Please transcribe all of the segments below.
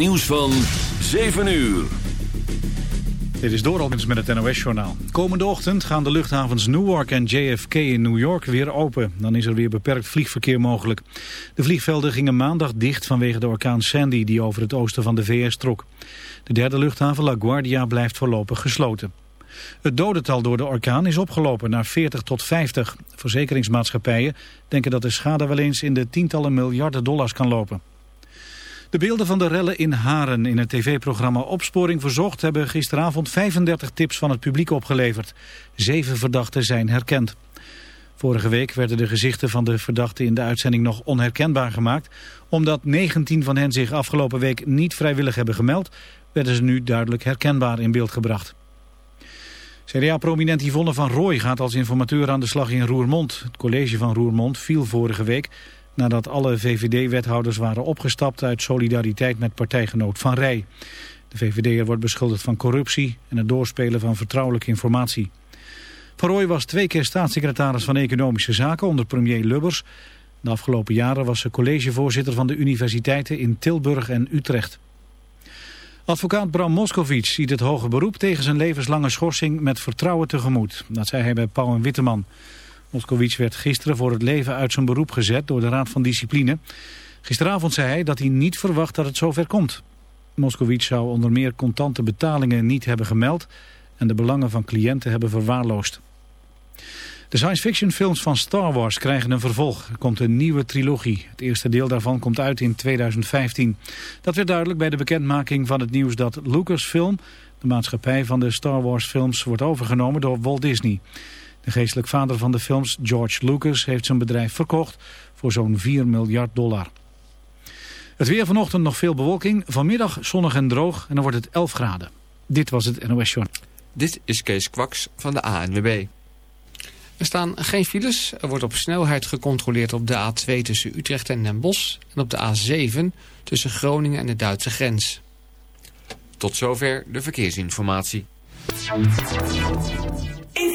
nieuws van 7 uur. Dit is Dooralkens met het NOS-journaal. Komende ochtend gaan de luchthavens Newark en JFK in New York weer open. Dan is er weer beperkt vliegverkeer mogelijk. De vliegvelden gingen maandag dicht vanwege de orkaan Sandy die over het oosten van de VS trok. De derde luchthaven LaGuardia blijft voorlopig gesloten. Het dodental door de orkaan is opgelopen naar 40 tot 50. Verzekeringsmaatschappijen denken dat de schade wel eens in de tientallen miljarden dollars kan lopen. De beelden van de rellen in Haren in het tv-programma Opsporing Verzocht... hebben gisteravond 35 tips van het publiek opgeleverd. Zeven verdachten zijn herkend. Vorige week werden de gezichten van de verdachten in de uitzending nog onherkenbaar gemaakt. Omdat 19 van hen zich afgelopen week niet vrijwillig hebben gemeld... werden ze nu duidelijk herkenbaar in beeld gebracht. CDA-prominent Yvonne van Rooij gaat als informateur aan de slag in Roermond. Het college van Roermond viel vorige week nadat alle VVD-wethouders waren opgestapt uit solidariteit met partijgenoot Van Rij. De VVD'er wordt beschuldigd van corruptie en het doorspelen van vertrouwelijke informatie. Van Rooij was twee keer staatssecretaris van Economische Zaken onder premier Lubbers. De afgelopen jaren was ze collegevoorzitter van de universiteiten in Tilburg en Utrecht. Advocaat Bram Moskovic ziet het hoge beroep tegen zijn levenslange schorsing met vertrouwen tegemoet. Dat zei hij bij Pauw en Witteman. Moskowitz werd gisteren voor het leven uit zijn beroep gezet door de Raad van Discipline. Gisteravond zei hij dat hij niet verwacht dat het zover komt. Moskowitz zou onder meer contante betalingen niet hebben gemeld en de belangen van cliënten hebben verwaarloosd. De science fiction films van Star Wars krijgen een vervolg. Er komt een nieuwe trilogie. Het eerste deel daarvan komt uit in 2015. Dat werd duidelijk bij de bekendmaking van het nieuws dat Lucasfilm, de maatschappij van de Star Wars films, wordt overgenomen door Walt Disney. De geestelijk vader van de films, George Lucas, heeft zijn bedrijf verkocht voor zo'n 4 miljard dollar. Het weer vanochtend nog veel bewolking, vanmiddag zonnig en droog en dan wordt het 11 graden. Dit was het NOS Journal. Dit is Kees Kwaks van de ANWB. Er staan geen files. Er wordt op snelheid gecontroleerd op de A2 tussen Utrecht en Den Bosch... en op de A7 tussen Groningen en de Duitse grens. Tot zover de verkeersinformatie. In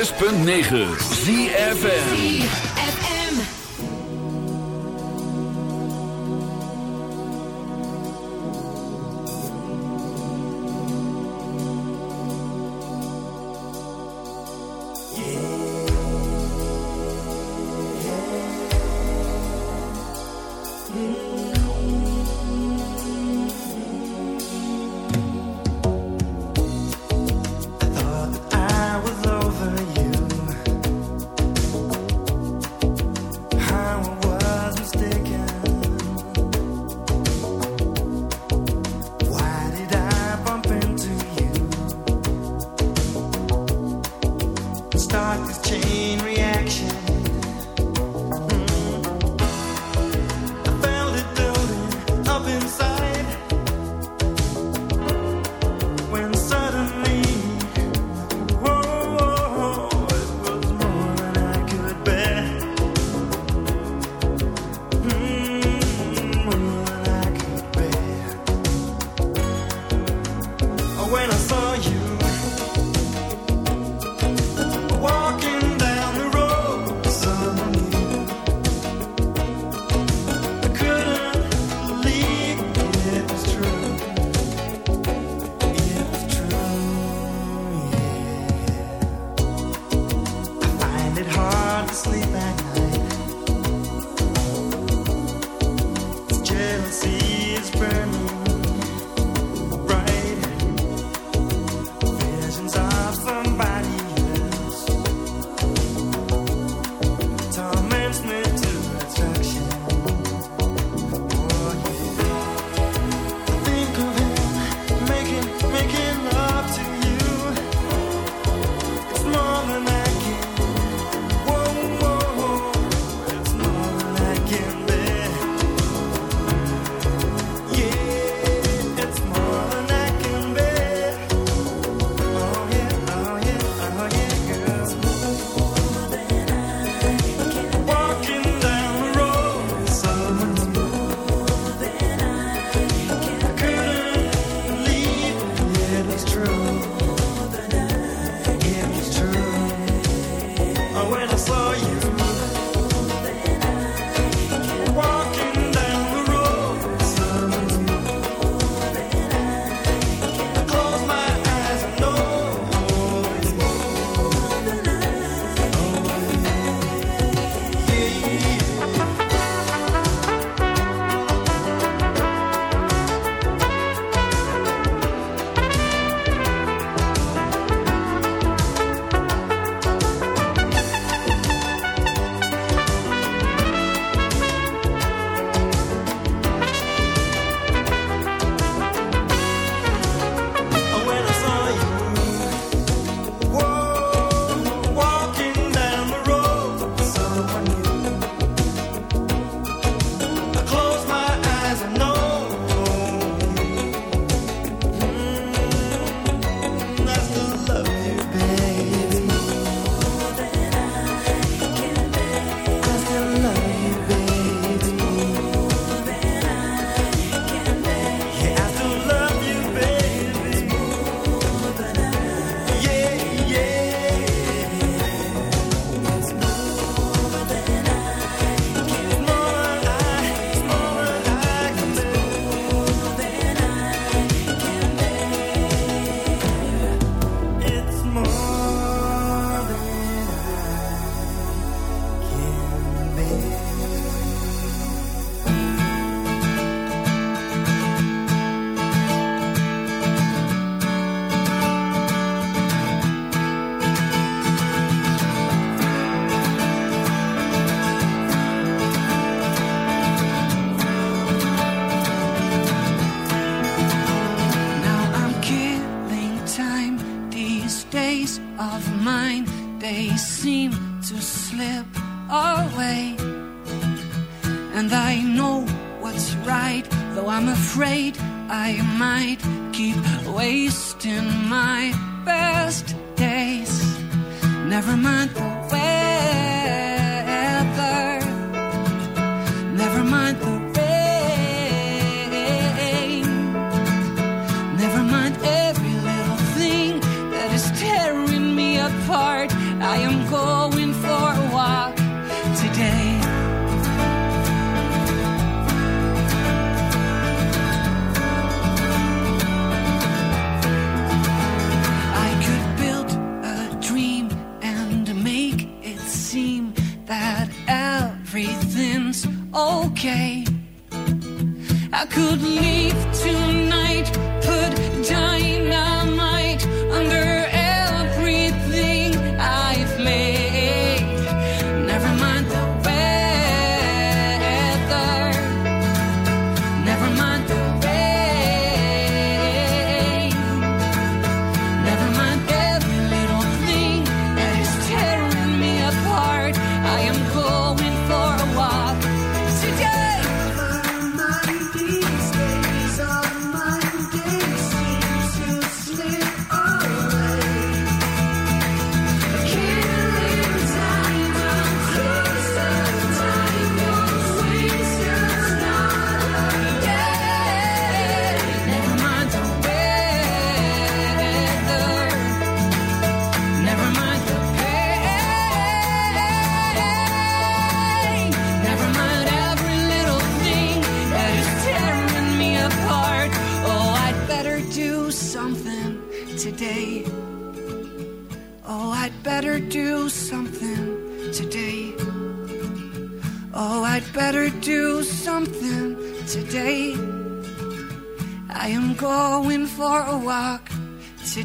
106.9 ZFN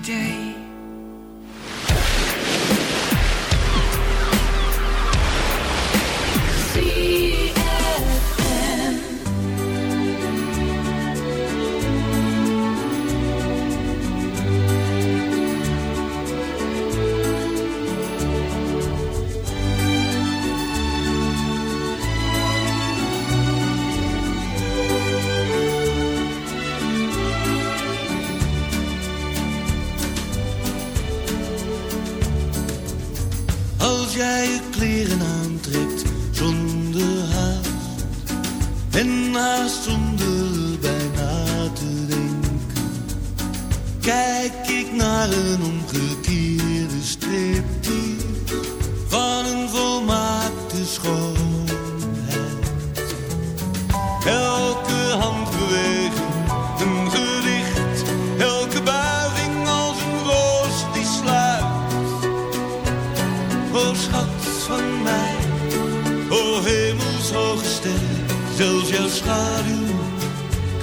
day.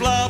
Love.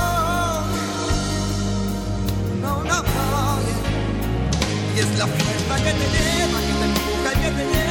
Es la fuerza que te lleva, que te empuja y que te llena,